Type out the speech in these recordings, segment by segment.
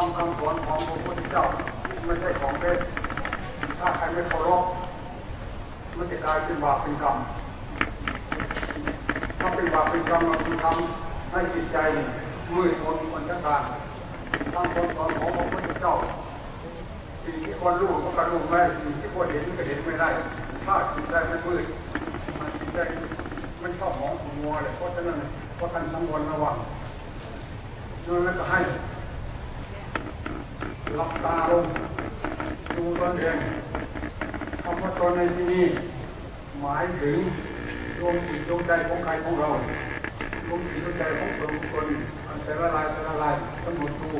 รมคำสอนของพระพุทธเจ้าไม่ใช่ของเล่นถ้าใครไม่เคารพมันจะกลายเป็นบาปเป็นกรรมถ้าเป็นบาปเป็นกรรมมันทำให้จิตใจมืดมนมันจะการทำคนสอนของพระพุทธเจ้าสิ่งที่คนรู้ก็กระรู้ไม่สิ่งที่คนเห็นก็เห็นไม่ได้ ถ้าจิตใจมันมืดมันจิตใจมันชอบมองมัวเลยเพราะฉะนั้นเพราะท่านสังวรระวังนั่นก็ให้ หลับตาลงดูตนเองคำว่าตนในที่นี้หมายถึงดวงจิตดวงใจของใครของเราดวงจิตดวงใจของตัวบุคคลอันแต่ละลายแต่ละลายกำหนดดู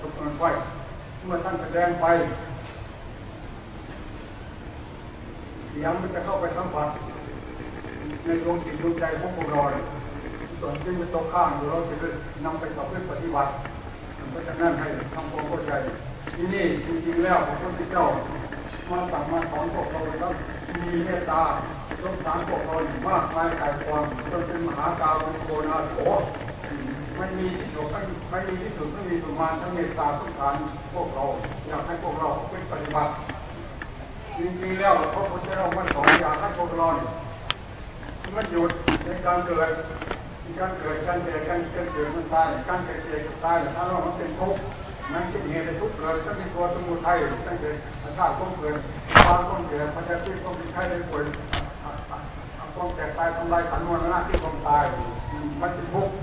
กำหนดไว้เมื่อท่านแสดงไปเสียงมันจะเข้าไปสัมผัสในดวงจิตดวงใจของพวกเราส่วนที่มันตกข้างอยู่เราจะนำไปต่อเพื่อปฏิบัติ เพราะฉะนั้นให้ทำความเข้าใจที่นี่จริงๆแล้วพระพุทธเจ้ามาสั่งมาสอนพวกเราแล้วมีเมตตาสงสารพวกเรามากมายกายความจนเป็นมหาการุณโกนาโถไม่มีที่สุดไม่มีที่สุดไม่มีประมาณทั้งเมตตาสงสารพวกเราอยากให้พวกเราเป็นปฏิบัติจริงๆแล้วพระพุทธเจ้ามาสอนอยากให้พวกเรามันหยุดในการเกิด การเกิดการเกิดการเกิดเกิดมันตายการเกิดเกิดตายถ้าเรามันเป็นทุกข์นั่นเป็นเหตุทุกข์เกิดก็มีตัวสมุทัยตั้งแต่ชาติต้องเกิดความต้องเกิดพระเจ้าที่ต้องมีใครได้ป่วยต้องแตกตายทำลายขันธ์วันหน้าที่ต้องตาย มันเป็นทุกข์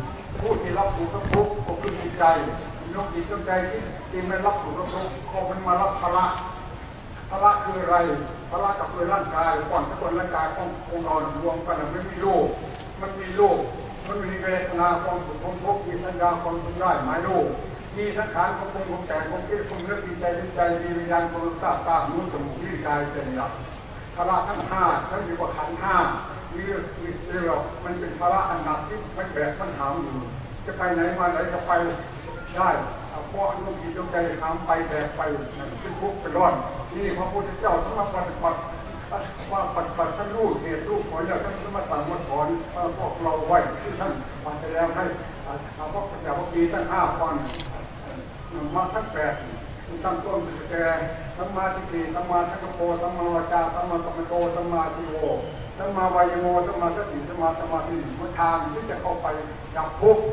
ผู้ที่รับถูกก็ทุกข์ก็คือจิตใจนกจิตนกใจที่ที่ไม่รับถูกก็ทุกข์ก็มันมารับภาระภาระคืออะไรภาระกับคือร่างกายก่อนทุกคนร่างกายขององค์นอนรวมกันไม่มีโลกมันมีโลก มันมีเวทนาความสุขความทุกข์มีสัญญาความสุขได้หมายรู้มีสังขารความปรุงความแต่งความคิดความเลือกมีใจมีใจมีวิญญาณความรู้สึกตาหูจมูกลิ้นกายใจเนี่ยภาระทั้งห้าทั้งอยู่กับขันห้ามีมีเรื่องมันเป็นภาระอันหนักที่มันแบกมันหามอยู่จะไปไหนมาไหนจะไปได้เพราะลูกจิตลูกใจทำไปแบกไปนั่นเป็นทุกข์เป็นร้อนนี่พระพุทธเจ้าสำหรับปฏิบัติ ว่าปฏิบัติท่านรู้เหตุรู้ผลแล้วท่านมาสั่งมาสอนพวกเราไว้ที่ท่านมาแสดงให้เอาพระพุทธเจ้าพระปีตั้งห้าฟันมาทั้งแปดตั้งต้นแก่สัมมาทิฏฐิสัมมาสังกปรสัมมาวาจาสัมมาสัมโตสัมมาทิโวสัมมาวายโมสัมมาสติสัมมาสมาธิมันทางที่จะเข้าไปจับทุกข์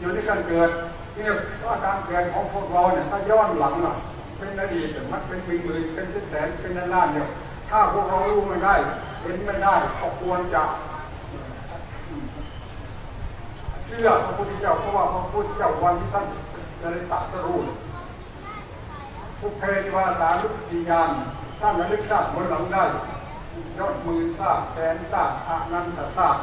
อยู่ในการเกิดนี่ว่าการเกิดของพวกเราเนี่ยถ้าย้อนหลังอะเป็นอดีตมันเป็นปีหมื่นเป็นแสนเป็นล้านเนี่ย ถ้าพวกเรารู้ไม่ได้ เห็นไม่ได้ก็ควรจะเชื่อพระพุทธเจ้าเพราะว่าพระพุทธเจ้าวันที่ท่านจะได้ตัดสรู้ทุกเพนิวาสาลุกิยานท่านระลึกชาติบนหลังได้ยอดมือชาบแสนชาบอานันตชาบ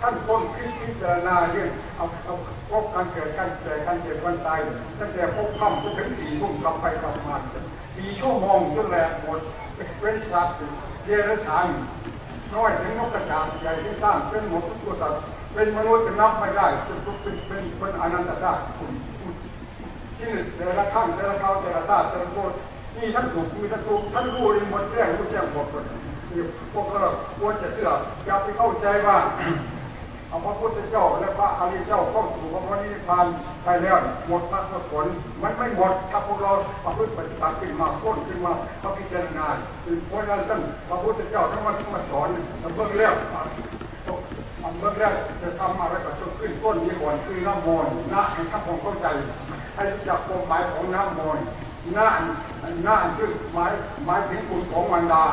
ท่านคนคิดพิจารณาเรื่องเอาเอาพบการเกิดการเกิดการเกิดวันตายตั้งแต่พบค่ำจนถึงสี่ทุ่มกลับไปกลับมาสี่ชั่วโมงจนแหลกหมดเป็นสัตว์เดรัจฉานน้อยถึงนกกระจาบใหญ่ที่สร้างเป็นหมดทุกตัวสัตว์เป็นมนุษย์จะนับไม่ได้เป็นเป็นเป็นเป็นอนันตชาติคุณที่แต่ละขั้นแต่ละเขาแต่ละชาติแต่ละโคตรนี่ท่านถูกมีท่านถูกท่านรู้เองหมดแจ้งรู้แจ้งหมดเลยพวกเราควรจะเชื่ออย่าไปเข้าใจว่า เอาพระพุทธเจ้าและพระอริยเจ้าเข้าสู่พระนิพพานไปแล้วหมดพระผลมันไม่หมดถ้าพวกเราประพฤติปฏิบัติขึ้นมาพ้นขึ้นมาพระพิจารณาเพราะฉะนั้นท่านพระพุทธเจ้าทั้งมาทั้งมาสอนเบื้องแรกเบื้องแรกจะทำอะไรก็ต้องขึ้นต้นนี้ก่อนคือน้ำมนต์นะให้ท่านผมเข้าใจให้รู้จักความหมายของน้ำมนต์น้าน้าคือหมายหมายถึงคุณของวันดา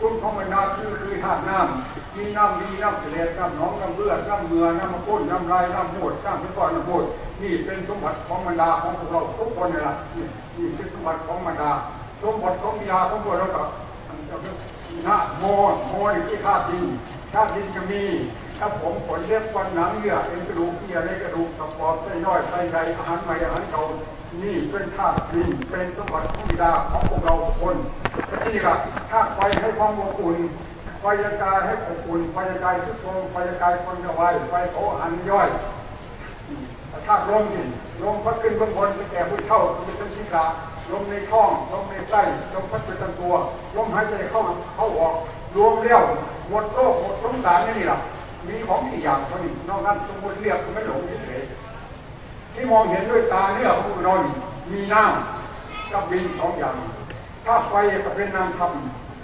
คุณของบรรดาคือคือธาตุน้ำมีน้ำดีน้ำเสลน้ำหนองน้ำเลือดน้ำเมือน้ำมะพ้นน้ำลายน้ำมูดน้ำพิก้อนน้ำมูดนี่เป็นสมบัติของบรรดาของพวกเราทุกคนนี่แหละนี่เป็นสมบัติของบรรดาสมบัติของยาของพวกเราก็นะโมโมที่ธาตุดินธาตุดินจะมี ถ้าผมขนเล็บฟันหนังเยื่อเอ็นกระดูกเยื่อในกระดูกกระปอบไส้น้อยไส้ใหญ่อาหารใหม่อาหารเก่านี่เป็นธาตุดินเป็นสมบัติของบิดาของพวกเราคนนี่ละธาตุไฟให้ความอบอุ่นไฟกายให้อบอุ่นไฟกายทุกคนไฟกายคนจะไวไฟโผหันย่อยธาตุลมนี่ลมพัดขึ้นเบื้องบนไปแก่ผู้เท่าเป็นชีกาลมในท้องลมในไส้ลมพัดไปทั้งตัวลมหายใจเข้าเข้าออกรวมเลี้ยวหมดโลกหมดสงสารนี่แหละ มีของสี่อย่างเท่านี้นอกนั้นสมบูรณ์เรียบไม่หลงเฉยที่มองเห็นด้วยตาเนื้อของเรามีน้ำกับวินสองอย่าง ถ้าไฟก็เป็นนามธรรม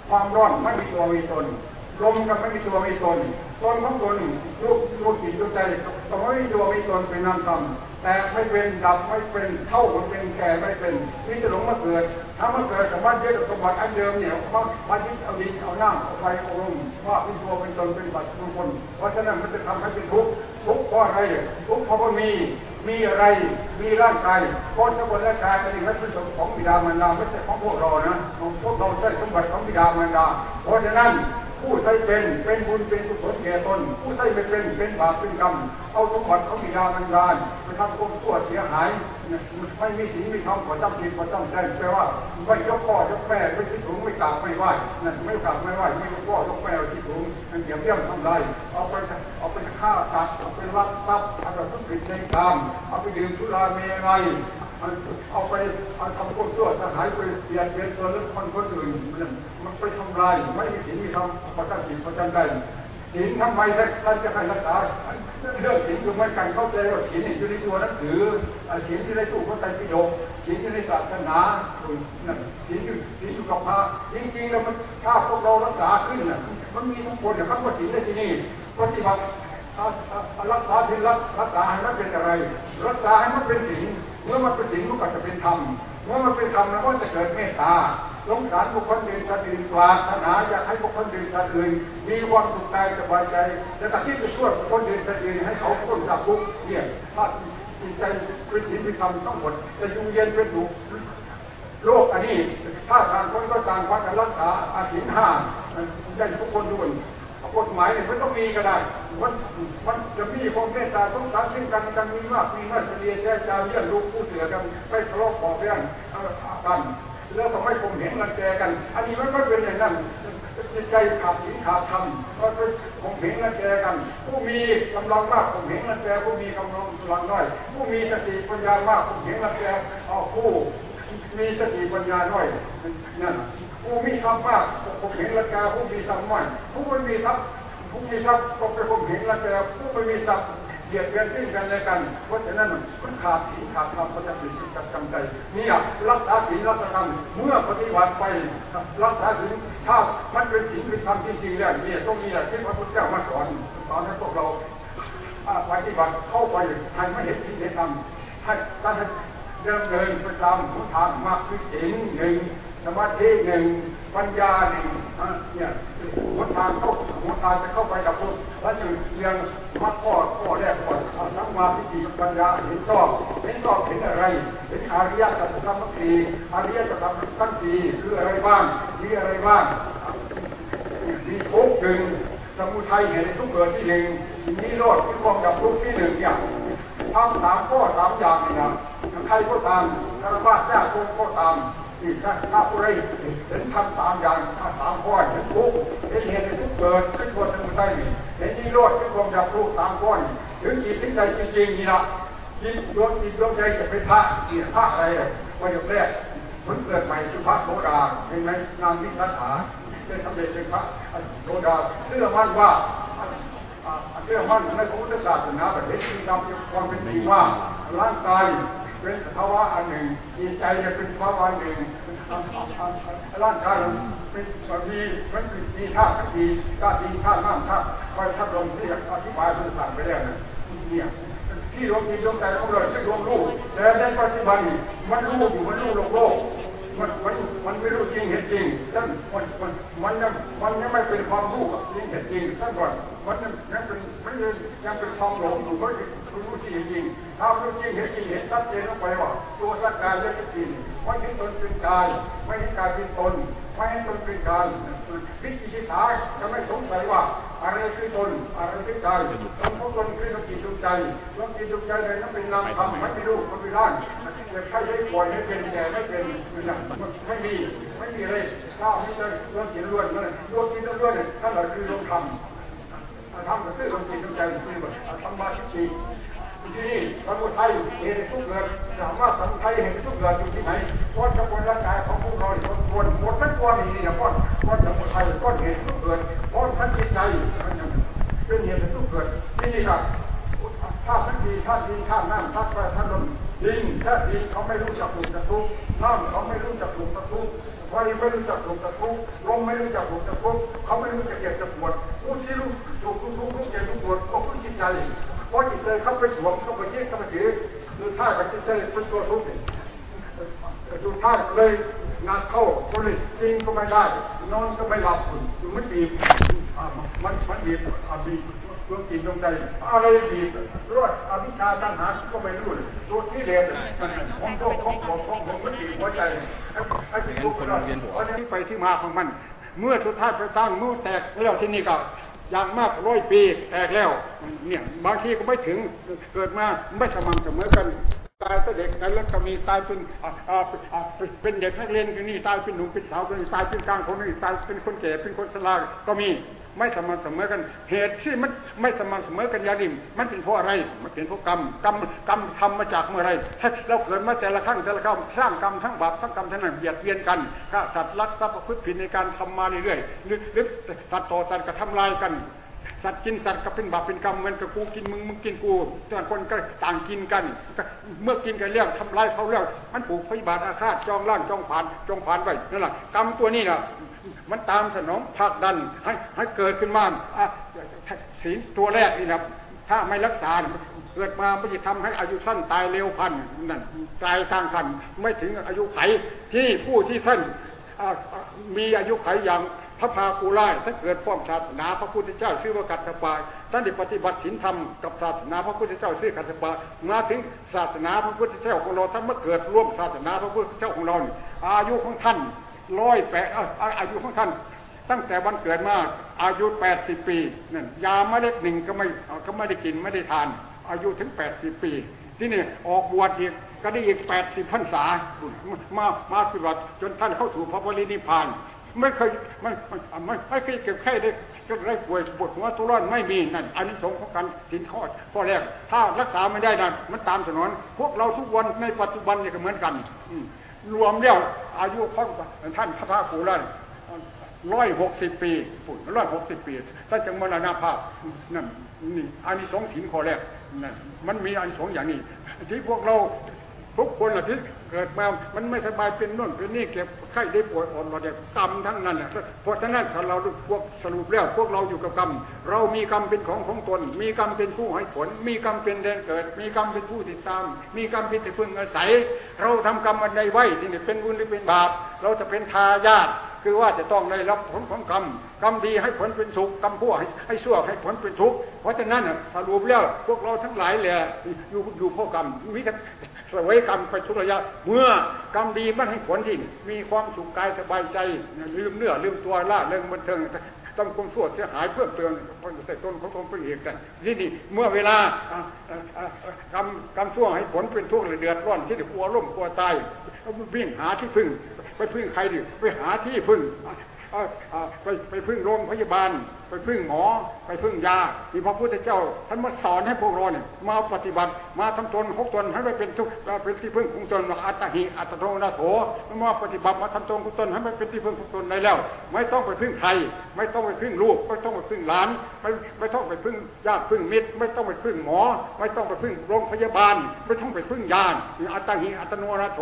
ความร้อนไม่มีตัวมีตนลมก็ไม่มีตัวมีตน ตนของตนรูปรูปจิตรูปใจก็ไม่มีตัวมีตนเป็นนามธรรมแต่ไม่เป็นดับไม่เป็นเท่าไม่เป็นแก่ไม่เป็นนี่จะหลงมาเกิด ถ้ามาเกิดสมบัติเยอะสมบัติอันเดิมเนี่ยมามายึดเอาดินเอาน้ำเอาไฟเอาลมว่าเป็นตัวเป็นตนเป็นบัตรเป็นคนเพราะฉะนั้นมันจะทำให้เป็นทุกข์ทุกข์เพราะอะไรทุกข์เพราะว่ามีมีอะไรมีร่างกายเพราะสมบัติร่างกายเป็นไม่เป็นสมของบิดามารดาไม่ใช่ของพวกเรานะของพวกเราใช่สมบัติของบิดามารดาเพราะฉะนั้น ผู้ใช้เป็นเป็นบุญเป็นกุศลแก่ตนผู้ใช้ไม่เป็นเป็นบาปเป็นกรรมเอาสมบัติเของบิดามารดาไปทำความชั่วเสียหายไม่มีศีลไม่ทำขอจำผิดขอจำใจแปลว่าไม่ยกพ่อยกแม่ไม่คิดถึงไม่กราบไม่ไหว้นั่นไม่กราบไม่ไหว้ไม่ยกพ่อยกแม่เอาคิดถึงนั่นเหยียบย่ำทำลายเอาไปเอาไปฆ่าตัดเอาไปรักทรัพย์เอาไปทุจริตในกรรมเอาไปดื่มสุราเมรัย เอาไปเอาทำความชั่วสหายไปเสียดเบียนตัวหรือคนคนอื่นมันไปทำลายไม่มีศีลไม่ทำขอจำผิดขอจำใจศีลทำไมท่านจะให้รักษาเรื่องศีลคือมันการเข้าใจว่าศีลอยู่ในตัวหนังสือศีลที่ได้ถูกพระไตรปิฎกศีลที่ในศาสนาศีลอยู่ศีลอยู่กับพระจริงๆแล้วมันถ้าพวกเรารักษาขึ้นน่ะมันมีทุกคนนะครับว่าศีลได้ที่นี่ปฏิบัติ รักษาศีลรักษาให้มันเป็นอะไร รักษาให้มันเป็นศีลเมื่อมันเป็นศีลมันก็จะเป็นธรรมเมื่อมันเป็นธรรมแล้วก็จะเกิดเมตตาสงสารบุคคลอื่นสัตว์อื่นปรารถนาอยากให้บุคคลอื่นสัตว์อื่นมีความสุขใจสบายใจจะตัดที่จะช่วยบุคคลอื่นสัตว์อื่นให้เขาพ้นจากทุกข์เนี่ยถ้าจิตใจเป็นศีลเป็นธรรมทั้งหมดจะยุ่งเย็นเป็นสุขโลกอันนี้ถ้าต่างคนก็ต่างพักรักษาอาศีลห้าได้ทุกคนด้วย กฎหมายเนี่ยไม่ต้องมีก็ได้ มันมันจะมีความเมตตาสงสารซึ่งกันกันมีมากมีน้อยเฉลี่ยแจ้จาเยี่ยนลูกผู้เสือกันไม่ทะเลาะบอกเรื่องกันแล้วก็ไม่คงเห็นกันแจกัน อันนี้มันก็เป็นอย่างนั้นจิตใจขาดศีลขาดธรรมก็เป็นคงเห็นกันแจกัน ผู้มีกำลังมากคงเห็นกันแจผู้มีกำลังน้อย ผู้มีสติปัญญามากคงเห็นกันแจเอาผู้ มีสติปัญญาน้อยนั่นผู้มีทรัพย์มากผมเห็นราคาผู้มีทรัพย์น้อยผู้ไม่มีทรัพย์ผู้มีทรัพย์ก็เป็นผมเห็นราคาผู้ไม่มีทรัพย์เบียดเบียนซึ่งกันและกันเพราะฉะนั้นมันขาดศีลขาดธรรมก็จะผิดจัดจำใจนี่อะรักษาศีลรักษาธรรมเมื่อปฏิบัติไปรักษาศีลถ้ามันเป็นศีลเป็นธรรมจริงๆแล้วเนี่ยต้องมีอะไรที่พระพุทธเจ้ามาสอนสอนให้พวกเราปฏิบัติเข้าไปให้ไม่เห็นศีลเห็นธรรมให้ การเดินเดินไปตามหุนทางมากคือศีลหนึ่งสมาธิหนึ่งปัญญาหนึ่งเนี่ยหัวทางเข้าหัวทางจะเข้าไปกับพุทธแล้วจึงเรียงมัดข้อข้อแรกก่อนสัมมาทิฏฐิปัญญาเห็นชอบเห็นชอบเห็นอะไรเห็นอริยสัจธรรมสีอริยสัจธรรมทั้งสี่คืออะไรบ้างมีอะไรบ้างมีทุกหนึ่งสมุทัยเห็นทุกเกิดที่หนึ่งมีโลดที่ความดับทุกที่หนึ่งเนี่ยทำสามข้อสามอย่างนี่นะ ใครก็ตามคารวะญาติโยมก็ตามที่ถ้าถ้าผู้ใดเห็นทำสามอย่างสาตามข้อเห็นทุกเห็นเหตุทุกเกิดขึ้นบนทัยนี่เห็นนิโรธขึ้นความดับทุกสามข้อถึงจิตถึงใจจริงๆนี่นะจิตดวงจิตดวงใจจะเป็นพระกี่พระอะไรประโยคแรกมันเกิดใหม่คือพระโสดาเห็นไหมนามวิสัฐาเป็นสำเร็จเป็นพระโสดาเชื่อมั่นว่าเชื่อมั่นในพระพุทธศาสนาแบบนี้ตามความเป็นจริงว่าร่างกาย เป็นภาวะอันหนึ่งจิตใจจะเป็นภาวะหนึ่งร่างกายเป็นมีมันเป็นมีธาตุมีธาตุดินธาตุน้ำธาตุไฟธาตุลมที่อธิบายเป็นสั่งไปแล้วนะเนี่ยที่ดวงจิตดวงใจของเราที่ดวงรู้แต่ในปัจจุบันมันรู้อยู่มันรู้โลกโลกมันมันมันไม่รู้จริงเห็นจริงท่านมันมันมันยังมันยังไม่เป็นความรู้จริงเห็นจริงท่านก่อนมันยังเป็นม่ยังยังเป็นความหลงอยู่ไม่ รู้จริงจริงถ้ารู้จริงเห็นจริงเห็นชัดเจนลงไปว่าตัวร่างกายและจิตไม่เห็นตนเป็นกายไม่เห็นกายเป็นตนไม่เห็นตนเป็นกายพิจิตรจะไม่สงสัยว่าอะไรคือตนอะไรคือกายตนของตนคือดวงจิตดวงใจดวงจิตดวงใจเลยนั้นเป็นนามธรรมไม่รู้มันไม่ได้จะใช้ได้ป่วยให้เป็นแก่ไม่เป็นไม่มีไม่มีเลยข้าวนี่เลยดวงจิตล้วนเลยดวงจิตล้วนนั่นแหละคือดวงธรรม ธรรมก็คือดวงจิตดวงใจคือแบบธรรมะที่จริที่นี่สมุทัยเห็นทุกเกิดสามว่าสมุทัยเห็นทุกเกิดอยู่ที่ไหนก้อนกระบวนร่างกายของพวกเราคนควรหมดทั้งก้อนนี่นะก้อนก้อนสมุทัยก้อนเห็นทุกเกิดก้อนทั้งจิตใจเป็นเหตุทุกเกิดที่นี่ครับ ถ้ามันดีถ้าดีถ้าน้ำถ้าไฟถ้าลมดินถ้าดินเขาไม่รู้จักปลูกจักทุกน้ำเขาไม่รู้จักปลูกจักทุกไฟไม่รู้จักปลูกจักทุกลมไม่รู้จักปลูกจักทุกเขาไม่รู้จักเก็บจักปวดผู้ที่รู้ถูกทุกทุกทุกเก็บทุกปวดก็คือจิตใจเพราะจิตใจเขาไปสวมเข้าไปยึดเข้าไปถือคือถ้ากับจิตใจเป็นตัวทุกข์ดูท่าเลยงานเข้าคนเลยจริงก็ไม่ได้ นอนก็ไม่หลับมันบีบมันมันบีบอะบีบ วงจิตดวงใจอะไรดีรอดอวิชชาตัณหาก็ไม่รู้เลยตัวที่เรียนของโลกของของของผมมันบีบหัวใจไอ้ที่ทุกข์เราอันนี้ไปที่มาของมัน เมื่อสุดท้ายไปตั้งมือแตกแล้วที่นี่ก็อย่างมากร้อยปีแตกแล้ว เนี่ยบางทีก็ไม่ถึงเกิดมาไม่สม่ำเสมอกัน ตายเป็นเด็กนั้นแล้วก็มีตายเป็นเป็นเด็กนักเรียนคนนี้ตายเป็นหนุ่มเป็นสาวคนนี้ตายเป็นกลางคนนี้ตายเป็นคนแก่เป็นคนชราก็มีไม่สม่ำเสมอกัน เหตุที่มันไม่สม่ำเสมอกันยาดิมมันเป็นเพราะอะไร มันเป็นเพราะกรรมกรรมกรรมทำมาจากเมื่อไรเราเกิดมาแต่ละครั้งแต่ละครั้งสร้างกรรมทั้งบาปทั้งกรรมทั้งนั้นเบียดเบียนกันฆ่าสัตว์ลักทรัพย์พฤติผิดในการทำมาเรื่อยๆหรือหรือสัตว์ต่อสัตว์กระทำลายกัน สัตว์กินสัตว์ก็เป็นบาปเป็นกรรมเหมือนกับกูกินมึงมึงกินกูต่างคนก็ต่างกินกัน เมื่อกินกันเรื่องทำลายเขาเรื่องมันปลูกพยาบาทอาฆาตจองล่างจองผ่านจองผ่านไว้นั่นแหละกรรมตัวนี้นะมันตามสนองผลักดันให้ให้เกิดขึ้นมาศีลตัวแรกนี่นะถ้าไม่รักษาเกิดมาไม่จะทำให้อายุสั้นตายเร็วพันนั่นตายทางคันไม่ถึงอายุไขที่ผู้ที่ท่านมีอายุไขอย่าง ระพากูไล่ถ้าเกิดป้อมศาสนาพระพุทธเจ้าชื่อว่ากัตถปาท่านได้ปฏิบัติศีลธรรมกับศาสนาพระพุทธเจ้าชื่อกัตถปามาถึงศาสนาพระพุทธเจ้าของเราท่านเมื่อเกิดร่วมศาสนาพระพุทธเจ้าของเราอายุของท่านร้อยแปดอายุของท่าน ตั้งแต่วันเกิดมาอายุแปดสิบปีนั่นยาไม่เล็กหนึ่งก็ไม่ก็ไม่ได้กินไม่ได้ทาน อายุถึงแปดสิบปี ที่นี่ออกบวชอีกก็ได้อีกแปดสิบพรรษามามาปฏิบัติจนท่านเข้าสู่พระบรินิพพาน ไม่เคยไม่ไม่ไม่เคยเก็บไข้ได้ก็ได้ป่วยปวดหัวตัวร้อนไม่มีนั่นอันนี้สงของการสินข้อข้อแรก ถ้ารักษาไม่ได้นั่นมันตามสนอนพวกเราทุกวันในปัจจุบันเนี่ยก็เหมือนกันรวมแล้วอายุของท่านพระพาภูรันร้อยหกสิบปีปุ่นร้อยหกสิบปีถ้าจังมรณภาพนั่นนี่อันนี้สงถินข้อแรกนั่นมันมีอันสงอย่างนี้ที่พวกเรา ทุกคนละที่เกิดมา มันไม่สบายเป็นน่นเป็นนี่เก็บไข้ได้ป่วยอ่อนมาเด็กกรรมทั้งนั้นนะเพราะฉะนั้นถ้าเราพวกสรุปแล้วพวกเราอยู่กับกรรม เรามีกรรมเป็นของของตน มีกรรมเป็นผู้ให้ผล มีกรรมเป็นแดนเกิด มีกรรมเป็นผู้ติดตาม มีกรรมเป็นที่พึ่งอาศัย เราทำกรรมอันใดไว้ที่นี่เป็นบุญหรือเป็นบาป เราจะเป็นทายาท คือว่าจะต้องได้รับผลของกรรมกรรมดีให้ผลเป็นสุขกรรมชั่วให้ให้ชั่วให้ผลเป็นทุกข์เพราะฉะนั้นสรุปแล้วพวกเราทั้งหลายแหละอยู่อยู่พราะกรรมมีแต่สวยกรรมไปทุกระยะ เมื่อกรรมดีมันให้ผลที่มีความสุขกายสบายใจ ลืมเนื้อลืมตัวล่าเริงบันเทิงต้องคงสวดเสียหายเพิ่มเติมใส่ต้นของตนเป็นเอกกันนี่นี่เมื่อเวลากรรมกรรมชั่วให้ผลเป็นทุกข์เดือดร้อนที่กลัวล่มกลัวตายวิ่งหาที่พึ่ง ไปพึ่งใครดิไปหาที่พึ่ง ไปไปพึ่งโรงพยาบาล ไปพึ่งหมอ ไปพึ่งยาที่พระพุทธเจ้าท่านมาสอนให้พวกเราเนี่ยมาปฏิบัติ มาทำตนหกตนให้ไม่เป็นทุกเป็นที่พึ่งของตนอัตหิอัตโนนาโถมาปฏิบัติมาทำตนของตนให้ไม่เป็นที่พึ่งของตนได้แล้ว ไม่ต้องไปพึ่งใคร ไม่ต้องไปพึ่งลูกไม่ต้องไปพึ่งหลาน ไม่ไม่ต้องไปพึ่งญาติพึ่งมิตร ไม่ต้องไปพึ่งหมอ ไม่ต้องไปพึ่งโรงพยาบาล ไม่ต้องไปพึ่งยาอัตหิอัตโนนาโถ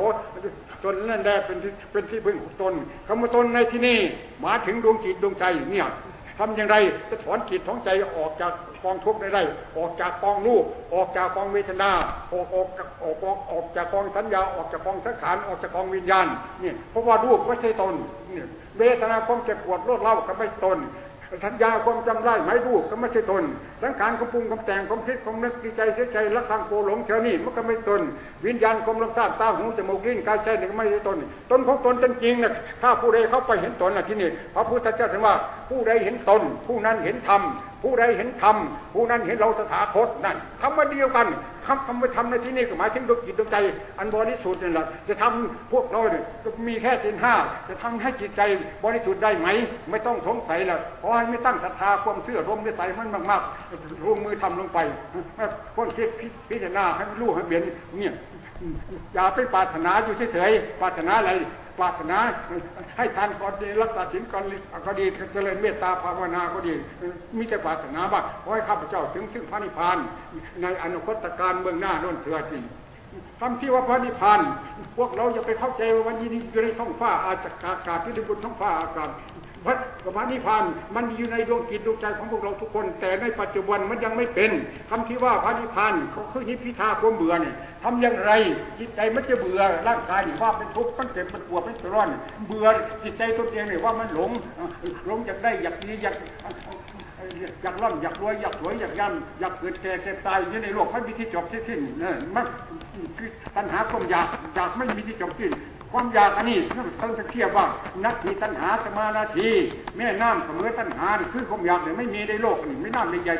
ตนนั่นแหละเป็นที่เป็นที่พึ่งของตนคำว่าตนในที่นี้มาถึงดวงจิตดวงใจเนี่ยทำอย่างไรจะถอนจิตของใจออกจากกองทุกข์ได้ไรออกจากกองรูปออกจากกองเวทนาออกออกออกออกออกจากกองสัญญาออกจากกองสังขารออกจากกองวิญญาณเนี่ยเพราะว่ารูปไม่ใช่ตนเนี่ยเวทนาความเจ็บปวดรวดเล่าก็ไม่ตน สัญญาความจำได้หมายรูปก็ไม่ใช่ตน สังขารความปรุงความแต่งความคิดความนึกดีใจเสียใจรักทางโกหลงเชนี่มันก็ไม่ตน วิญญาณความลำซาบตาหูจมูกลิ้นกายใจนี่ก็ไม่ใช่ตน ตนของตนจริงๆนะถ้าผู้ใดเข้าไปเห็นตนนะที่นี่พระพุทธเจ้าถึงว่าผู้ใดเห็นตน ผู้นั้นเห็นธรรม ผู้ใดเห็นธรรมผู้นั้นเห็นเราตถาคตนั่นคำว่าเดียวกันคำคำว่าทำในที่นี้ก็หมายถึงดวงจิตดวงใจ อันบริสุทธิ์นี่แหละจะทำพวกเราเนี่ยมีแค่สินห้าจะทำให้จิตใจบริสุทธิ์ได้ไหม ไม่ต้องสงสัยละขอให้ไม่ตั้งศรัทธาความเชื่อรวมในใจมันมากๆรวมมือทำลงไปคนคิดพิจารณาให้รู้ให้เปลี่ยนเนี่ยอย่าไปปรารถนาอยู่เฉยๆปรารถนาอะไร ปรารถนาให้ทานก่อนดีรักษาศีลก่อนก็ดีเจริญเมตตาภาวนาก็ดีมิจะปรารถนาบ้างขอให้ข้าพเจ้าถึงซึ่งพระนิพพานในอนาคตการเมืองหน้าโน่นเถื่อจริงคำที่ว่าพระนิพพานพวกเราอย่าไปเข้าใจว่าวันนี้อยู่ในท้องฟ้าอาากาศที่ในบนท้องฟ้าอากาศ พระพระนิพพานมันอยู่ในดวงจิตดวงใจของพวกเราทุกคน แต่ในปัจจุบันมันยังไม่เป็นคำที่ว่าพระนิพพานเขาคือนิพพิทาความเบื่อเนี่ยทำอย่างไรจิตใจมันจะเบื่อร่างกายว่าเป็นทุกข์มันเจ็บมันปวดมันร้อน เบื่อจิตใจตนเองเนี่ยว่ามันหลงหลงอยากได้อยากดีอยากอยากร่ำอยากรวยอยากสวยอยากย่ำอยากเกิดแก่เจ็บตายอยู่ในโลกไม่มีที่จบที่สิ้นเนี่ยมันคือปัญหาความอยากอยากไม่มีที่จบสิ้น ความอยากอันนี้ท่านจะเทียบว่านักทีตัณหาสมานาทีแม่น้ำเสมอตัณหาคือความอยากเนี่ยไม่มีในโลกนี่ไม่น้ำใหญ่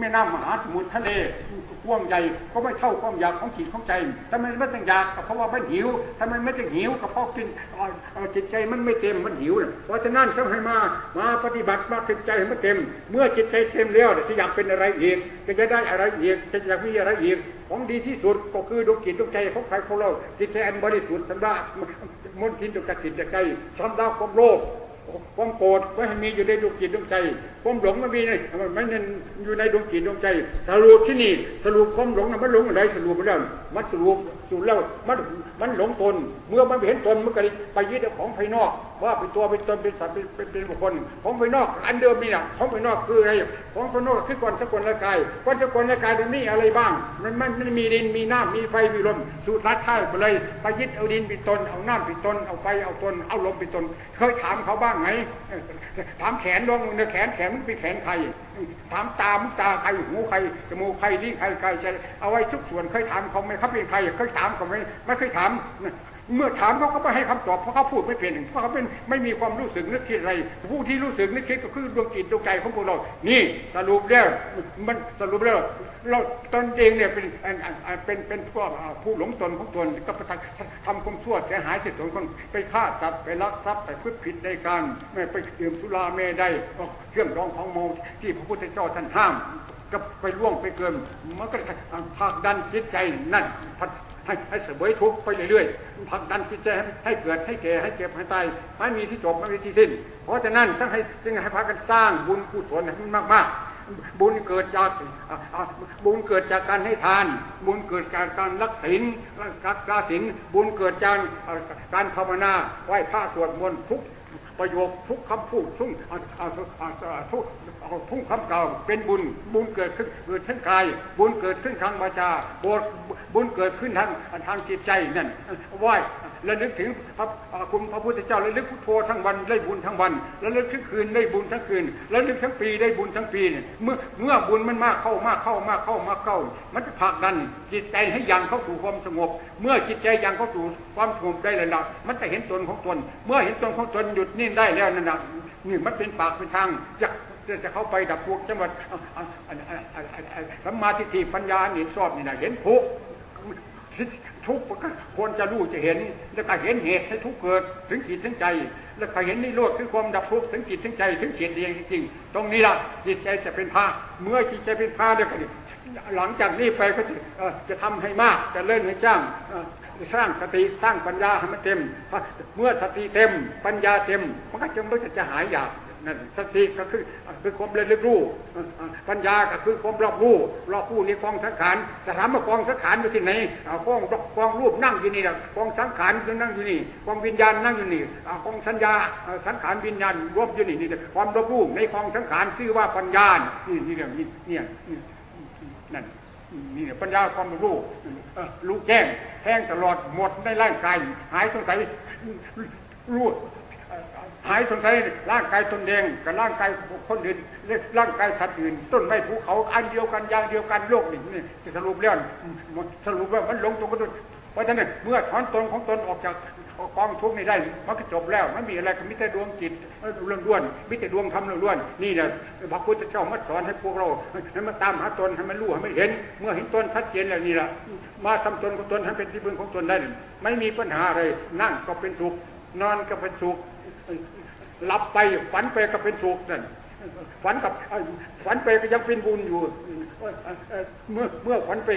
แม่น้ำมหาสมุทรทะเล กว้างใหญ่ก็ไม่เท่าความอยากของจิตของใจทำไมไม่ต้องอยากก็เพราะว่ามันหิวทำไมไม่ต้องหิวก็เพราะกินจิตใจมันไม่เต็มมันหิวเพราะฉะนั้นต้องให้มามาปฏิบัติมาจิตใจให้มันเต็ม เมื่อจิตใจเต็มแล้วจะอยากเป็นอะไรอีกจะจะได้อะไรอีกจะอยากมีอะไรอีกของดีที่สุดก็คือดวงจิตดวงใจของใครของเราจิตใจอันบริสุทธิ์สันดามนทินดวงจิตใจสันดาความโลภ ความโกรธก็ให้มีอยู่ในดวงจิตดวงใจความหลงมันมีในมันอยู่ในดวงจิตดวงใจ สรุปที่นี่สรุปความหลงมันหลงอะไรสรุปไปแล้วมันสรุปสุดแล้วมันมันหลงตน เมื่อมันเห็นตนมันก็ไปยึดของภายนอก ว่าเป็นตัวเป็นตนเป็นสัตว์เป็นเป็นบุคคลของภายนอก อันเดิมนี่นะของภายนอกคืออะไรของภายนอกคือก่อนสกุลละกายก่อนสกุลละกายตรงนี่อะไรบ้าง มันมันมันมีดินมีน้ำมีไฟมีลมสูตรรัดท้ายไปเลยไปยึดเอาดินเป็นตนเอาน้ำเป็นตนเอาไฟเอาตนเอาลมเป็นตนเคยถามเขาบ้างไหมถามแขนดวงเนื้อแขนแขนมันเป็นแขนใครถามตามุตาใครหูใครจมูกใครลิ้นใครใครใจเอาไว้ทุกส่วนเคยถามเขาไหมเขาเป็นใครเคยถามเขาไหมไม่เคยถาม เมื่อถามเขาก็ไม่ให้คำตอบเพราะเขาพูดไม่เป็นเพราะเขาเป็นไม่มีความรู้สึกนึกคิดอะไร ผู้ที่รู้สึกนึกคิดก็คือดวงจิตดวงใจของพวกเรา นี่สรุปแล้วมันสรุปแล้วเราตนเองเนี่ยเป็นเป็นเป็นพวกผู้หลงตนของตนก็ทำความชั่วเสียหายเสียสนคนไปฆ่าสัตว์ไปลักทรัพย์ไปพึ่งผิดในการไม่ไปดื่มสุราเมได้เครื่องร้องของโมที่พระพุทธเจ้าท่านห้ามก็ไปล่วงไปเกินมันก็ผลักดันจิตใจนั่น ให้ให้เสวยทุกข์ไปเรื่อยๆผลักดันจิตใจให้เกิดให้แก่ให้เก็บให้ตายไม่มีที่จบไม่มีที่สิ้น เพราะฉะนั้นต้องให้จึงให้พากันสร้างบุญกุศลให้มันมากๆบุญเกิดจากบุญเกิดจากการให้ทาน บุญเกิดจากการรักศีลรักษาศีลบุญเกิดจากการภาวนาไหว้พระสวดมนต์ทุกประโยคทุกคำพูดทุกทุกทุกคำกล่าวเป็นบุญบุญเกิดขึ้นเกิดทั้งกาย บุญเกิดขึ้นทางวาจาบุญเกิดขึ้นทางทางจิตใจนั่นไหวแล้วนึกถึงพระคุณพระพุทธเจ้าแล้วนึกพุทโธทั้งวันได้บุญทั้งวัน แล้วนึกทั้งคืนได้บุญทั้งคืน แล้วนึกทั้งปีได้บุญทั้งปีเนี่ยเมื่อเมื่อบุญมันมากเข้ามากเข้ามากเข้ามากเข้า มันจะผลักดันจิตใจให้ยังเข้าสู่ความสงบ เมื่อจิตใจยังเข้าสู่ความสงบได้แล้วนะมันจะเห็นตนของตน เมื่อเห็นตนของตนหยุดนิงได้แล้วนั่นนะนี่มันเป็นปากเป็นทางจะจะเข้าไปดับพวกจังหวัดสัมมาทิฏฐิปัญญาเห็นชอบนี่นะเห็นทุกทุกก็ควรจะรู้จะเห็น แล้วก็เห็นเหตุให้ทุกเกิดถึงจิตถึงใจ แล้วก็เห็นนิโรธคือความดับทุกข์ถึงจิตถึงใจ ถึงจิตเองจริงตรงนี้ละจิตใจจะเป็นพาเมื่อจิตใจเป็นพาเดี๋ยวก็ หลังจากนี้ไปก็จะจะทำให้มากจะเล่นให้จ้างสร้างสติสร้างปัญญาให้มันเต็ม เมื่อสติเต็ม ปัญญาเต็มมันก็จะไม่จะหายอยากนั่นสติก็คือคือความเรียนรู้ปัญญาก็คือความรอบรู้รอบรู้ในกองสังขารจะถามว่ากองสังขารอยู่ที่ไหนกองกองรูปนั่งอยู่นี่แหละกองสังขารนั่งอยู่นี่กองวิญญาณนั่งอยู่นี่กองสัญญาสังขารวิญญาณรวมอยู่นี่นี่ความรอบรู้ในกองสังขารชื่อว่าปัญญานี่นี่เนี่ยเนี่ย นั่นนี่เนี่ยปัญญาความรู้รู้แจ้งแห้งตลอดหมดในร่างกาย หายสงสัยรู้หายสงสัยร่างกายตนเองกับร่างกายคนอื่นร่างกายสัตว์อื่น ต้นไม้ภูเขาอันเดียวกันอย่างเดียวกันโลกนี่นี่สรุปแล้วสรุปว่ามันหลงตรงกันเพราะฉะนั้นเมื่อถอนตนของตนออกจาก กองทุกข์นี้ได้มันก็จบแล้วมันมีอะไรก็มิแต่ดวงจิตเรื่องล้วนมิแต่ดวงธรรมล้วนนี่นะพระพุทธเจ้ามาสอนให้พวกเราให้มาตามหาตนให้มันรู้ให้มันเห็น เมื่อเห็นตนชัดเจนแล้วนี่ละมาทำตนของตนให้เป็นที่พึ่งของตนได้ ไม่มีปัญหาอะไรนั่งก็เป็นสุข นอนก็เป็นสุขหลับไปฝันไปก็เป็นสุขนั่นฝันกับฝันไปก็ยังเป็นบุญอยู่ เมื่อเมื่อฝันไป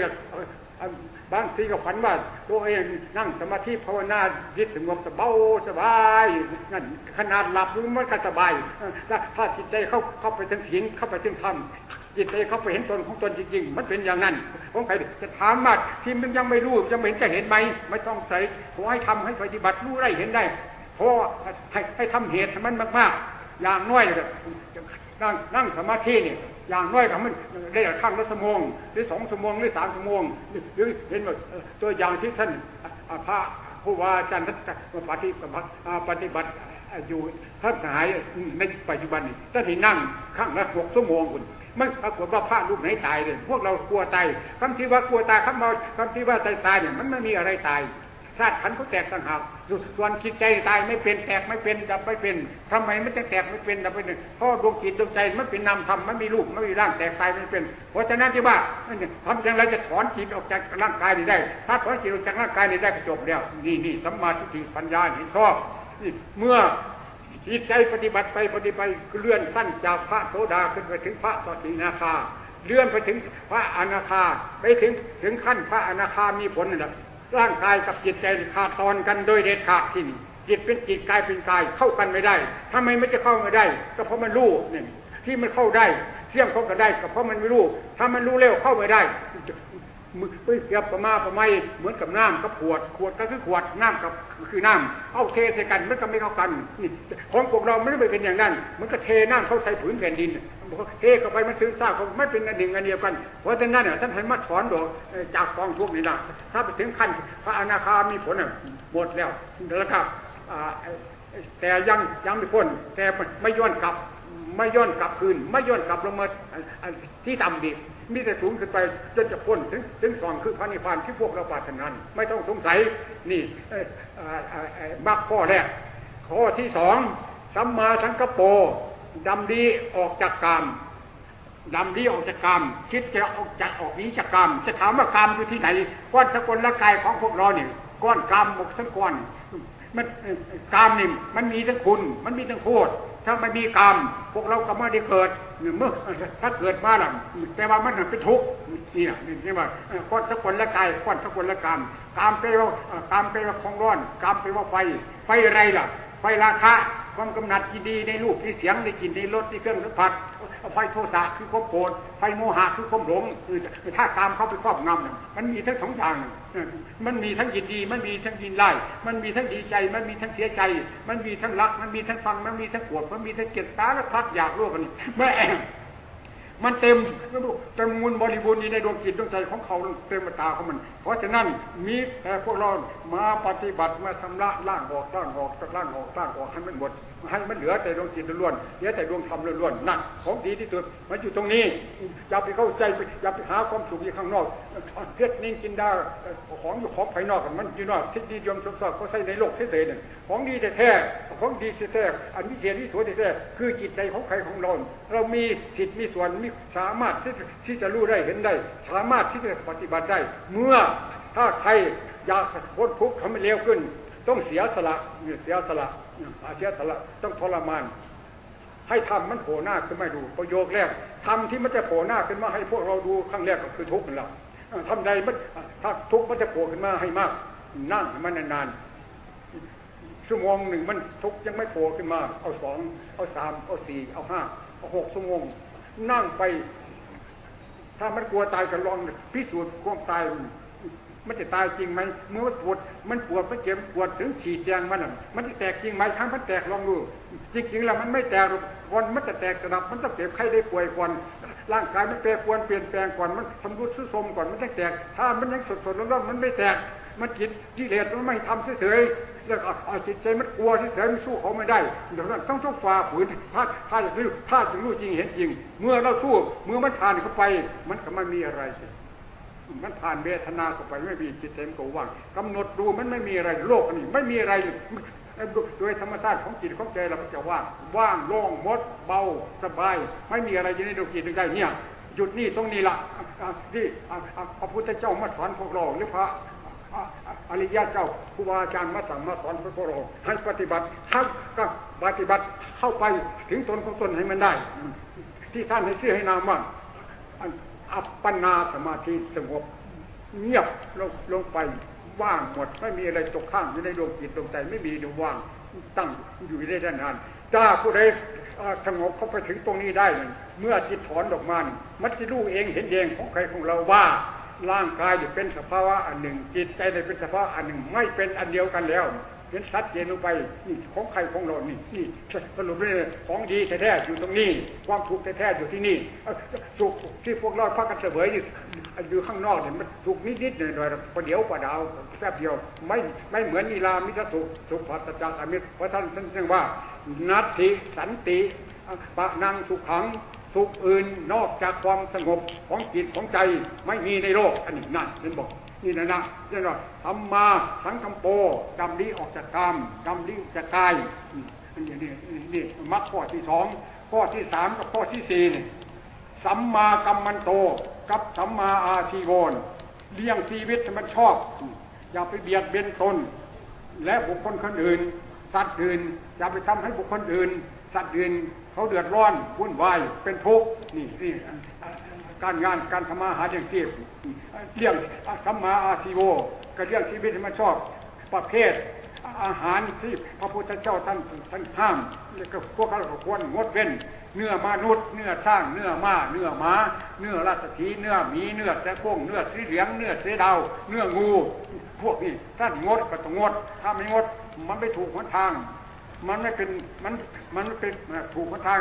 บางทีก็ฝันว่าตัวเองนั่งสมาธิภาวนาจิตสงบสบายสบายนั่นขนาดหลับมันก็สบายถ้าจิตใจเข้าเข้าไปถึงหินเข้าไปถึงธรรมจิตใจเข้าไปเห็นตนของตนจริงๆ มันเป็นอย่างนั้นผมใครจะถามมาที่มันยังไม่รู้จะไม่เห็นจะเห็นไหมไม่ต้องใส่ขอให้ทำให้ปฏิบัติรู้ได้เห็นได้เพราะให้ให้ทำเหตุให้มันมากๆ อย่างน้อยนั่งนั่งสมาธินี่ อย่างน้อยก็มันได้ข้างละชั่วโมงหรือสองชั่วโมงหรือสามชั่วโมงหรือเห็นว่าตัวอย่างที่ท่านพระผู้ว่าจารย์ปฏิบัติปฏิบัติอยู่ท่านหายในปัจจุบันนี้ท่านที่นั่งข้างละหกชั่วโมงคุณมันปรากฏว่าพระรูปไหนตายเลยพวกเรากลัวตายคำที่ว่ากลัวตายคำว่าคำที่ว่าตายตายเนี่ยมันไม่มีอะไรตาย ธาตุขันเขาแตกต่างหากส่วนจิตใจตายไม่เป็นแตกไม่เป็นดับไม่เป็นทำไมมันจะแตกไม่เป็นดับไม่เป็นเพราะดวงจิตดวงใจไมันเป็นนามธรรมมันมีรูปไมันมีร่างแตกตายไม่เป็น เพราะฉะนั้นที่ว่าทำอย่างไรจะถอนจิตออกจากร่างกายนี้ได้ ถ้าถอนจิตออกจากร่างกายนี้ได้ก็จบแล้ว นี่นี่สัมมาทิฏฐิปัญญาเห็นชอบเมื่อจิตใจปฏิบัติไปปฏิบัติเลื่อนสั้นจากพระโสดาขึ้นไปถึงพระสกินาคาเลื่อนไปถึงพระอนาคาไปถึงถึงขั้นพระอนาคามีผลนะ ร่างกายกับจิตใจขาดตอนกันโดยเด็ดขาดที่นี่จิตเป็นจิตกายเป็นกายเข้ากันไม่ได้ทำไมไม่จะเข้าไม่ได้ ก็เพราะมันรู้เนี่ยที่มันเข้าได้เที่ยงเข้ากันได้ก็เพราะมันไม่รู้ ถ้ามันรู้เร็วเข้าไม่ได้ มือเปรียบประมาประไมเหมือนกับน้ำกับขวด ขวดก็คือขวดน้ำกับคือน้ำเอาเทใส่กันมันก็ไม่เข้ากันนี่ของพวกเราไม่ได้เป็นอย่างนั้นมันก็เทน้ำเข้าใส่ผืนแผ่นดินเทเข้าไปมันซึมซาบไม่เป็นอันหนึ่งอันเดียวกัน เพราะฉะนั้นเนี่ยท่านให้มาถอนดอกจากกองทุกนี่นะถ้าไปถึงขั้นพระอนาคามีผลหมดแล้วแล้วครับแต่ยังยังไม่พ้นแต่ไม่ย้อนกลับ ไม่ย้อนกลับคืน ไม่ย้อนกลับลงมาที่ต่ำดีมีแต่สูงขึ้นไปจนจะพ้นถึงถึงสองคือพระนิพพานที่พวกเราปรารถนาไม่ต้องสงสัยนี่มรรคข้อแรกข้อที่สองสัมมาสังกปรดำดีออกจากกรรมดำดีออกจากกรรมคิดจะออกจากออกนี้จากกรรมจะถามว่ากรรมอยู่ที่ไหนก้อนสกุลละกายของพวกเราเนี่ยก้อนกรรมหมกทั้งก้อนมันกรรมนี่มันมีทั้งคุณ มันมีทั้งโทษ ถ้าไม่มีกรรม พวกเราก็ไม่ได้เกิดเมื่อถ้าเกิดมาล่ะแต่ว่ามันเป็นทุกข์นี่นะนี่ว่าก้อนสกุลละกายก้อนสกุลละกรรมกรรมเป็นว่ากรรมเป็นว่าของร้อนกรรมเป็นว่าไฟไฟอะไรล่ะ ไฟราคะ ความกำหนัดยินดีในรูปในเสียงในกลิ่นในรสในเครื่องสัมผัสไฟโทสะคือความโกรธไฟโมหะคือความหลงคือถ้าตามเข้าไปครอบงำมันมีทั้งสองอย่างมันมีทั้งยินดี มันมีทั้งยินไล่มันมีทั้งดีใจ มันมีทั้งเสียใจ มันมีทั้งรัก มันมีทั้งฟัง มันมีทั้งปวดมันมีทั้งเกลียดตาและพัดอยากรู้กันแม่ มันเต็มเต็มมูลบริบูรณ์ในดวงจิตดวงใจของเขาเต็มตาของมัน เพราะฉะนั้นมีแต่พวกเรามาปฏิบัติมาชำระล่างออกล่างออกล่างออกล่างออกให้มันหมด ให้มันเหลือแต่ดวงจิตล้วนเหลือแต่ดวงธรรมล้วนนั่นของดีที่สุดมันอยู่ตรงนี้อย่าไปเข้าใจอย่าไปหาความสุขอยู่ข้างนอกเพชรนิ่งกินไดาของอยู่ของภายนอกมันอยู่นอกทิศดียมสมศักดิ์ก็ใส่ในโลกเฉยๆเนี่ยของดีแท้ๆของดีแท้ๆอันวิเศษวิโสแท้ๆคือจิตใจของใครของเราเรามีสิทธิ์มีส่วนมีสามารถที่จะรู้ได้เห็นได้ สามารถที่จะปฏิบัติได้ เมื่อถ้าใครอยากพ้นทุกข์ทำให้เร็วขึ้น ต้องเสียสละเสียสละ เสียสละต้องทรมาน ให้ทำมันโผล่หน้าขึ้นมาดูประโยคแรกทำที่มันจะโผล่หน้าขึ้นมาให้พวกเราดูครั้งแรกก็คือทุกข์นั่นแหละทำใดมันถ้าทุกข์มันจะโผล่ขึ้นมาให้มาก นั่งมันนานๆชั่วโมงหนึ่งมันทุกข์ยังไม่โผล่ขึ้นมา เอาสองเอาสามเอาสี่เอาห้าเอาหกชั่วโมง นั่งไป ถ้ามันกลัวตายก็ลองพิสูจน์ความตาย มันจะตายจริงไหมเมื่อมันปวด มันปวดมันเจ็บปวดถึงฉีดแดงมันมันจะแตกจริงไหมถ้ามันแตกลองดูจริงๆแล้วมันไม่แตกก่อนมันจะแตกสนับ มันต้องเจ็บไข้ได้ป่วยก่อนร่างกายมันแปรปรวนเปลี่ยนแปลงก่อนมันสมดุลสุดสมก่อนมันจะแตก ถ้ามันยังสดๆร้อนๆมันไม่แตก มันจิตที่เลสมันไม่ทำเฉยๆแล้วเอาจิตใจมันกลัวเฉยๆมันสู้เขาไม่ได้เดังนั้นต้องต้องฝ่าฝืนถ้าถ้าจะรู้ถ้าจะรู้จริงเห็นจริง เมื่อเราสู้เมื่อมันผ่านเข้าไป มันก็ไม่มีอะไร มันผ่านเวทนาเข้าไปไม่มีจิตใจมันก็ว่างกำหนดดูมันไม่มีอะไรโลกนี้ไม่มีอะไรโดยธรรมชาติของจิตของใจเราจะว่างว่างโล่งมดเบาสบาย ไม่มีอะไรอยู่ในดวงจิตดวงใจเนี่ยหยุดนี่ตรงนี้ละที่พระพุทธเจ้ามาสอนพวกเราหรือพระอริยะเจ้าครูบาอาจารย์มาสั่งมาสอนพวกเราให้ปฏิบัติทั้งก็ปฏิบัติเข้าไปถึงตนของตนให้มันได้ ที่ท่านให้ชื่อให้นามว่า อัปปนาสมาธิสงบ เงียบลงลงไปว่างหมด ไม่มีอะไรตกข้างอยู่ในดวงจิตดวงใจไม่มีดวงว่างตั้งอยู่ได้นานถ้าผู้ใดสงบเข้าไปถึงตรงนี้ได้ เมื่อจิตถอนออกมามันจะรู้เองเห็นเองของใครของเราว่าร่างกายจะเป็นสภาวะอันหนึ่ง จิตใจจะเป็นสภาวะอันหนึ่ง ไม่เป็นอันเดียวกันแล้ว เห็นชัดเจนลงไปนี่ของใครของเรานี่นี่สรุปเลยของดีแท้ๆอยู่ตรงนี้ ความถูกแท้ๆอยู่ที่นี่สุขที่พวกเราพักกันเสวยอยู่ข้างนอกเนี่ยมันถูกนิดๆหน่อยๆประเดี๋ยวประดาวแป๊บเดียว ไม่ไม่เหมือนนีลามิสุขสุขพัฒจากอมิตรเพราะท่านท่านเรียกว่า นัตติสันติปะนังสุขัง สุขอื่นนอกจากความสงบของจิตของใจไม่มีในโลกอันนี้นั่นเป็นบอกนี่นะนะนี่นะธรรมาสังคัมโปดำดีออกจากกรรมดำดีจากกายนี่นี่นี่มรรคข้อที่สองข้อที่สามกับข้อที่สี่นี่สัมมากัมมันโต กับสัมมาอาชีโวนเลี้ยงชีวิตมันชอบ อย่าไปเบียดเบียนตนและบุคคลคนอื่น สัตว์อื่น อย่าไปทำให้บุคคลอื่น สัตว์อื่นเขาเดือดร้อนวุ่นวายเป็นทุกข์นี่นี่การงานการทำมาหาเลี้ยงชีพเลี้ยงสัมมาอาชีโวก็เลี้ยงชีวิตให้มันชอบประเภทอาหารที่พระพุทธเจ้าท่านท่านห้ามแล้วก็พวกเราควรงดเว้น เนื้อมนุษย์ เนื้อช่าง เนื้อม้า เนื้อม้า เนื้อราชสีเนื้อหมี เนื้อแตะก้งเนื้อสีเหลือง เนื้อเสดาว เนื้องู พวกนี้ท่านงดก็ต้องงด ถ้าไม่งดมันไม่ถูกหนทาง มันไม่เป็นมันมันเป็นถูกหนทาง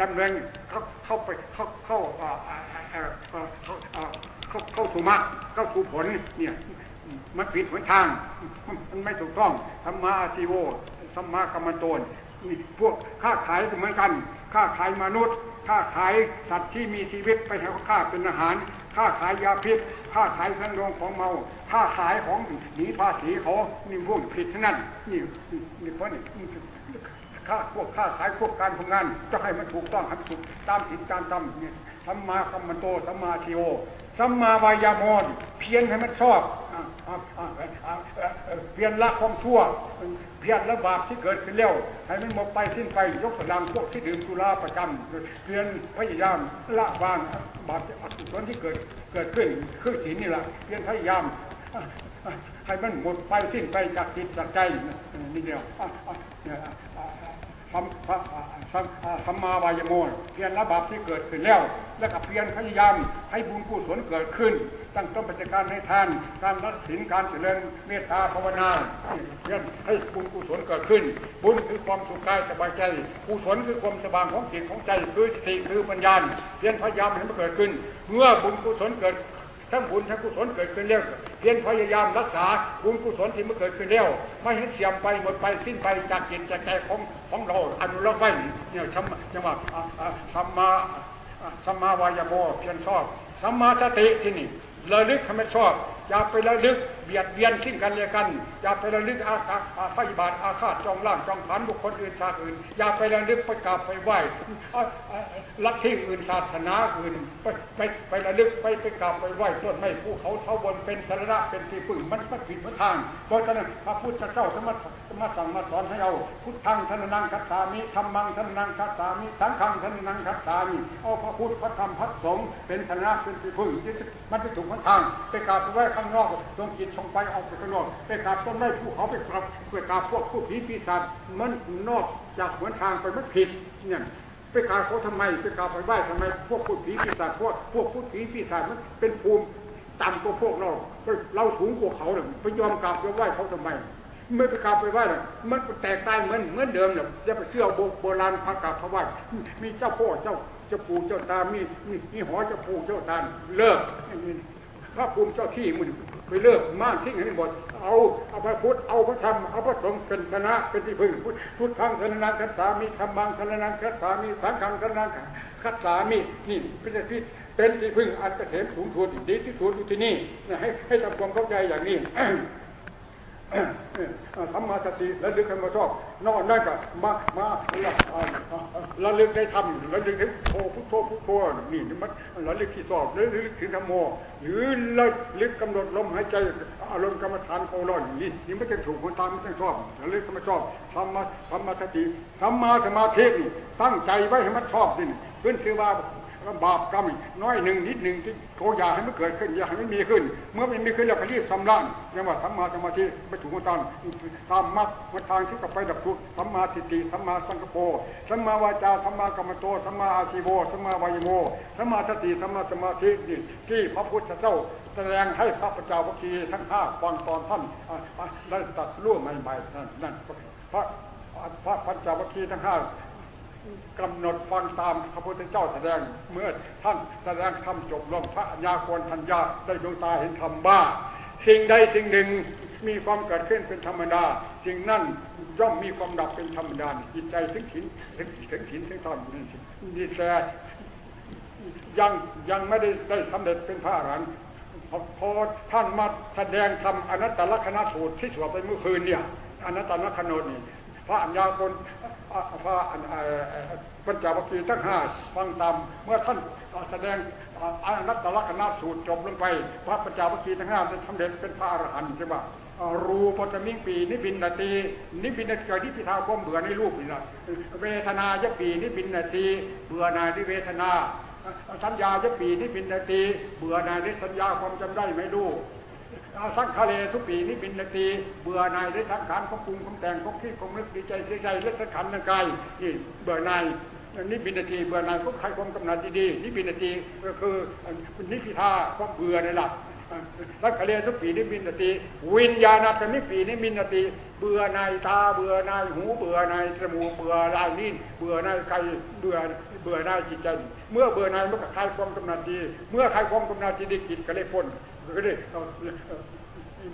ดำเนินเข้าเข้าไปเข้าเข้าเข้าเข้าสู่มรรคเข้าสู่ผลเนี่ยมันผิดหนทาง มันไม่ถูกต้องธรรมะอาชีโวธรรมะกรรมตนพวกค้าขายเหมือนกัน ค้าขายมนุษย์ ค้าขายสัตว์ที่มีชีวิตไปให้เขาฆ่าเป็นอาหารค้าขายยาพิษค้าขายเครื่องรองของเมาค้าขายของหนีภาษีเขานี่พวกผิดทั้งนั้นนี่นี่เพราะนี่ค้าพวกค้าขายพวกการทำงานจะให้มันถูกต้องให้ถูกตามศีลตามธรรมเนี่ยสัมมากัมมันโตสัมมาทิโอ สัมมาวายามอนเพียรให้มันชอบเพียรละความชั่ว เพียรละบาปที่เกิดขึ้นแล้วให้มันหมดไปสิ้นไปยกสลามพวกที่ดื่มสุราประจำเพียรพยายามละบางบาปอกุศลที่เกิดเกิดขึ้นคือศีลนี่แหละเพียรพยายามให้มันหมดไปสิ้นไปจากจิตจากใจนี่เดียว สัมสัมมาวายโมเพียรละบาปที่เกิดขึ้นแล้ว แล้วก็เพียรพยายามให้บุญกุศลเกิดขึ้น ตั้งต้นปฏิการให้ทาน การรักศีลการเจริญเมตตาภาวนาเพียรให้บุญกุศลเกิดขึ้น บุญคือความสุขกายสบายใจกุศลคือความสบายของจิตของใจคือสติคือปัญญาเพียรพยายามให้มันเกิดขึ้น เมื่อบุญกุศลเกิด ทั้งบุญทั้งกุศลเกิดขึ้นแล้วเพียรพยายามรักษาบุญกุศลที่มันเกิดขึ้นแล้วไม่ให้เสียมไปหมดไปสิ้นไปจากจิตจากใจของของเราอนุรักษ์ไว้เนี่ยชัมจังหวะสัมมาสัมมาวายโมเพียรชอบสัมมาสติที่นี่ระลึกทำไมชอบ อย่าไประลึกเบียดเบียนขึ้นกันเลยกัน อย่าไประลึกอาฆาตอาฆบาตอาฆาตจองล่างจองผานบุคคลอื่นชาติอื่น อย่าไประลึกไปกราบไปไหว้ลัทธิอื่นศาสนาอื่นไปไปไประลึกไปไปกราบไปไหว้ต้นไม้ภูเขาเท้าบนเป็นสาระเป็นที่พึ่งมันมันผิดมันทาง เพราะฉะนั้นพระพุทธเจ้าจะมามาสั่งมาสอนให้เราพุทธังทนนังคัตสามิธรรมังทนนังคัตสามิสังฆังทนนังคัตสามิเอาพระพุทธพระธรรมพระสงฆ์เป็นสาระเป็นที่พึ่งมันไปถูกมันทางไปกราบไปไหว้ข้างนอกดวงจิตส่งไปออกไปข้างนอกไปกราบต้นไม้ภูเขาไปกราบไปกราบพวกผู้ผีปีศาจมันนอกจากหนทางไปมันผิดเนี่ยไปกราบเขาทำไมไปกราบไปไหว้ทำไมพวกผู้ผีปีศาจพวกพวกผู้ผีปีศาจมันเป็นภูมิต่ำกว่าพวกเราเราสูงกว่าเขาเลยไปยอมกราบไปไหว้เขาทำไมไม่ไปกราบไปไหว้เลยมันแตกตายเหมือนเหมือนเดิมเลยจะไปเชื่อโบราณพระกราบพระไหว้มีเจ้าพ่อเจ้าเจ้าปู่เจ้าตา มีมีหอเจ้าปู่เจ้าตาเลิก พระภูมิเจ้าที่มึงไปเลิกมากทิ้งให้หมด เอาเอาพระพุทธเอาพระธรรมเอาพระสงฆ์เป็นชนะเป็นที่พึ่งพุทธทธังชนะคัตสามีธรรมังชนะคัตสามีสังฆังสนะคัตสามีนี่เป็นที่เป็นที่พึ่งอันเกษมสูงสุดดีที่สุดอยู่ที่นี่ให้ให้ทำความเข้าใจอย่างนี้ ทำมาสติแล้วลึกให้มาชอบ นอกนั่นก็มามาละลึกได้ทำละลึกถึงโพพุทโธพุทโธนี่มันละลึกที่สอบละลึกถึงธรรมโมหรือละลึกกำหนดลมหายใจอารมณ์กรรมฐานของเรานี่นี่ไม่ต้องถูกคนตามไม่ต้องชอบละลึกให้มาชอบทำมาทำมาสติทำมาสมาธินี่ตั้งใจไว้ให้มันชอบนี่เพื่อนคือว่า บาปกรรมน้อยหนึ่งนิดหนึ่งที่โกอยาให้มันเกิดขึ้นอย่าให้มันมีขึ้น เมื่อมันมีขึ้นแล้วก็รีบสำลักยังว่าสัมมาสมาธิไปถูกตามตามมรรคมาทางที่กับไปดับทุกข์สัมมาทิฏฐิสัมมาสังกปรสัมมาวาจาสัมมากรรมโตสัมมาอาชีโวสัมมาวายโมสัมมาสติสัมมาสมาธินี่ที่พระพุทธเจ้าแสดงให้พระพุทธเจ้าพระคีทั้งห้าฟังตอนท่านได้ตัดร่วใหม่ๆนั่นนั่นพระพระพันจาวัคคีทั้งห้า กำหนดฟังตามพระพุทธเจ้าแสดงเมื่อท่านแสดงธรรมจบลงพระญาควรทัญญาได้ดวงตาเห็นธรรมบ้า สิ่งใดสิ่งหนึ่งมีความเกิดขึ้นเป็นธรรมดา สิ่งนั้นย่อมมีความดับเป็นธรรมดาจิตใจถึงถินถึงถึงถินถึงธรรมนี่แต่ยังยังไม่ได้ได้สำเร็จเป็นพระอรหันต์พอท่านมาแสดงธรรมอนัตตลกนสูตรที่สวดไปเมื่อคืนเนี่ยอนัตตลกนนี่พระอัญญาคน พระปัญจวัคคีย์ทั้งห้าฟังตามเมื่อท่านแสดงอนัตตลกนาสูตรจบลงไป พระปัญจวัคคีย์ทั้งห้าจะทำเร็จเป็นพระอรหันต์ใช่ไหมรูปตมิงปีนิพินนาตีนิพินนาทีที่พิธาความเบื่อในรูปนี่ละเวทนายปีนิพินนาทีเบื่อนายที่เวทนา สัญญาจะปีนิพินนาทีเบื่อนายที่สัญญาความจำได้ไม่รู้ สังขารทุกปีนี้เป็นนาทีเบื่อนายได้ทั้งขานของปรุงของแต่งของคิดของนึกดีใจเสียใจเลือดขันในกายนี่เบื่อนายนี่เป็นนาทีเบื่อนายก็ใครความกำหนัดดีๆนี่เป็นนาทีก็คือนิพิทาความเบื่อในหลัก สังขารทุกปีนี้มินตีวิญญาณธรรมิปีนี้มินตีเบื่อในตาเบื่อในหูเบื่อในจมูกเบื่อลายนิ้นเบื่อในายไก่เบื่อเบื่อในจิตใจ เมื่อเบื่อในายมันก็คลายความกำหนัดดี เมื่อคลายความกำหนัดดีจิตก็เลยพ้นก็เลย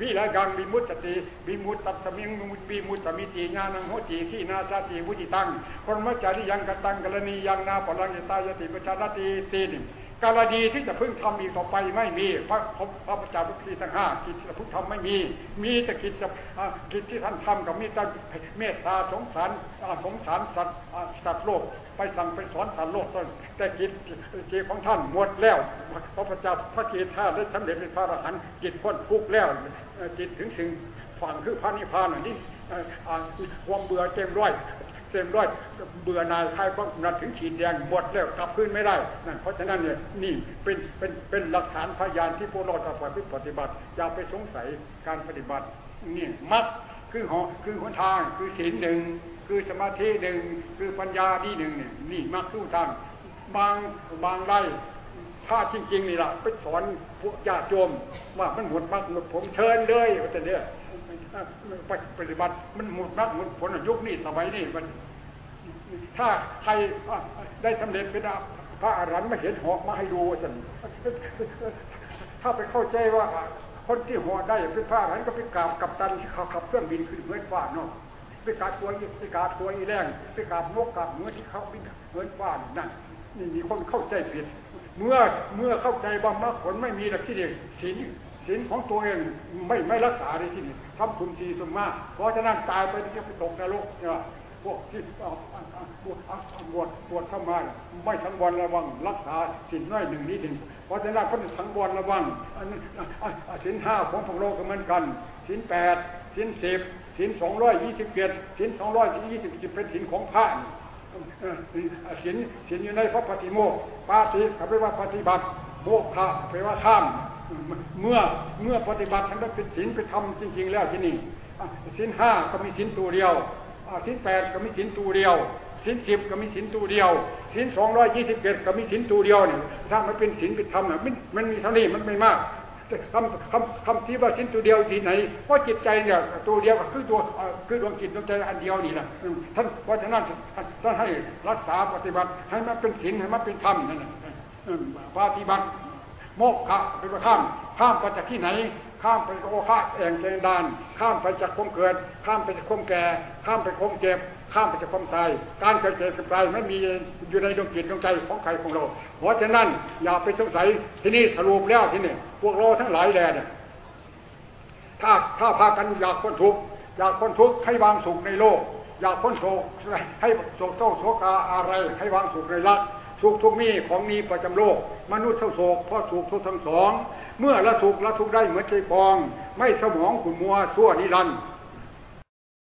วิลกังวิมุตติวิมุตตัสมิงวิมุตตมิติญาณังโหติที่นาสติวุจิตังคนมัจจาริยังกตังกรณียังนาปลังยตายติปชาติตีนิ กาลดีที่จะพึ่งทำอีกต่อไปไม่มี พระพระพระเจ้าพุทธีทั้งห้ากิจที่พึ่งทำไม่มี มีแต่กิจจะกิจที่ท่านทำกับมีแต่เมตตาสงสารสงสารสัตว์สัตว์โลกไปสั่งไปสอนสัตว์โลกต้นแต่กิจจิตของท่านหมดแล้ว พระพเจ้าพระเกศท่าได้สำเร็จเป็นพระอรหันต์จิตพ้นทุกข์แล้วจิตถึงสิ่งฝั่งคือพระนิพพานนี่ความเบื่อเต็มร้อย เต็มร้อยเบื่อนายคลายความนัดถึงขีดแดงหมดแล้วกลับพื้นไม่ได้นั่นเพราะฉะนั้นเนี่ยนี่เป็นเป็นเป็นหลักฐานพยานที่พวกเราจะปฏิบัติอย่าไปสงสัยการปฏิบัตินี่มัดคือหอคือหนทางคือศีลหนึ่งคือสมาธิหนึ่งคือปัญญาดีหนึ่งนี่นี่มักสู้ทางบางบางไร่ ถ้าจริงๆนี่ล่ะไปสอนพวกญาติโยมว่ามันหมดมากหมดผมเชิญเลยว่าแต่เนี่ยปฏิบัติมันหมดนักหมดผลยุคนี้สมัยนี้มัน ถ้าใครได้สำเร็จเป็นพระอรหันต์มาเห็นหอกมาให้ดูจะถ้าไปเข้าใจว่าคนที่หัวได้เป็นพระอรหันต์ก็ไปกราบกับตันที่เขาขับเครื่องบินขึ้นเหมือนฟ้าเนาะไปกราบตัวอีไปกราบตัวอีแรงไปกราบนกกราบเมื่อที่เขาบินเหมือนฟ้านั่นนี่มีคนเข้าใจผิด เมื่อเมื่อเข้าใจบามรรคผลไม่มีหลักที่เดียวศีลศีลของตัวเองไม่ไม่รักษาในที่นี้ทำคุณทีสมมาเพราะฉะนั้นตายไปที่จะไปตกนรกเนี่ยพวกที่บวชบวชบวชเข้ามาไม่ทั้งวันระวังรักษาศีลน้อยหนึ่งนิดหนึ่งเพราะฉะนั้นเขาทั้งวันระวังศีลห้าของพวกโลกเหมือนกันศีลแปดศีลสิบศีลสองร้อยยี่สิบเจ็ดศีลสองร้อยยี่สิบจิตเป็นศีลของพระ ศีลศีลอยู่ในพระปฏิโมกปาติเขาไปว่าปฏิบัติโมกขะไปว่าข้าม เมื่อเมื่อปฏิบัติทั้งนั้นเป็นศีลไปทำจริง ๆ แล้วที่นี่ศีลห้าก็มีศีลตัวเดียวศีลแปดก็มีศีลตัวเดียวศีลสิบก็มีศีลตัวเดียวศีลสองร้อยยี่สิบเจ็ดก็มีศีลตัวเดียวเนี่ยถ้ามันเป็นศีลเป็นธรรมเนี่ยมันมันมีเท่านี้มันไม่มาก คำคำคำที่ว่าสิ้นตัวเดียวที่ไหนเพราะจิตใจเนี่ยตัวเดียวก็คือตัวคือดวงจิตดวงใจอันเดียวนี่แหละท่านเพราะฉะนั้นท่านให้รักษาปฏิบัติให้มันเป็นศีลให้มันเป็นธรรมนั่นแหละปฏิบัติโมกขะเป็นข้าม ข้ามไปจากที่ไหน ข้ามไปโอคะแองเจงดาน ข้ามไปจากความเกิด ข้ามไปจากความแก่ ข้ามไปความเจ็บ ข้ามไปจากความตาย การเกิดเจ็บกับตายไม่มีอยู่ในดวงจิตดวงใจของใครของเรา เพราะฉะนั้นอย่าไปสงสัยที่นี่สรุปแล้วที่นี่พวกเราทั้งหลายแหล่เนี่ยถ้าถ้าพากันอยากพ้นทุกข์อยากพ้นทุกข์ให้วางสุขในโลก อยากพ้นโศกให้โศกเศร้าโศกาอะไรให้วางสุขในรักสุขทุกมีของนี้ประจำโลก มนุษย์เท่าโศกเพราะสุขทุกทั้งสอง เมื่อละสุขละทุกได้เหมือนใจปอง ไม่สมองขุนมัวชั่วนิรันดร์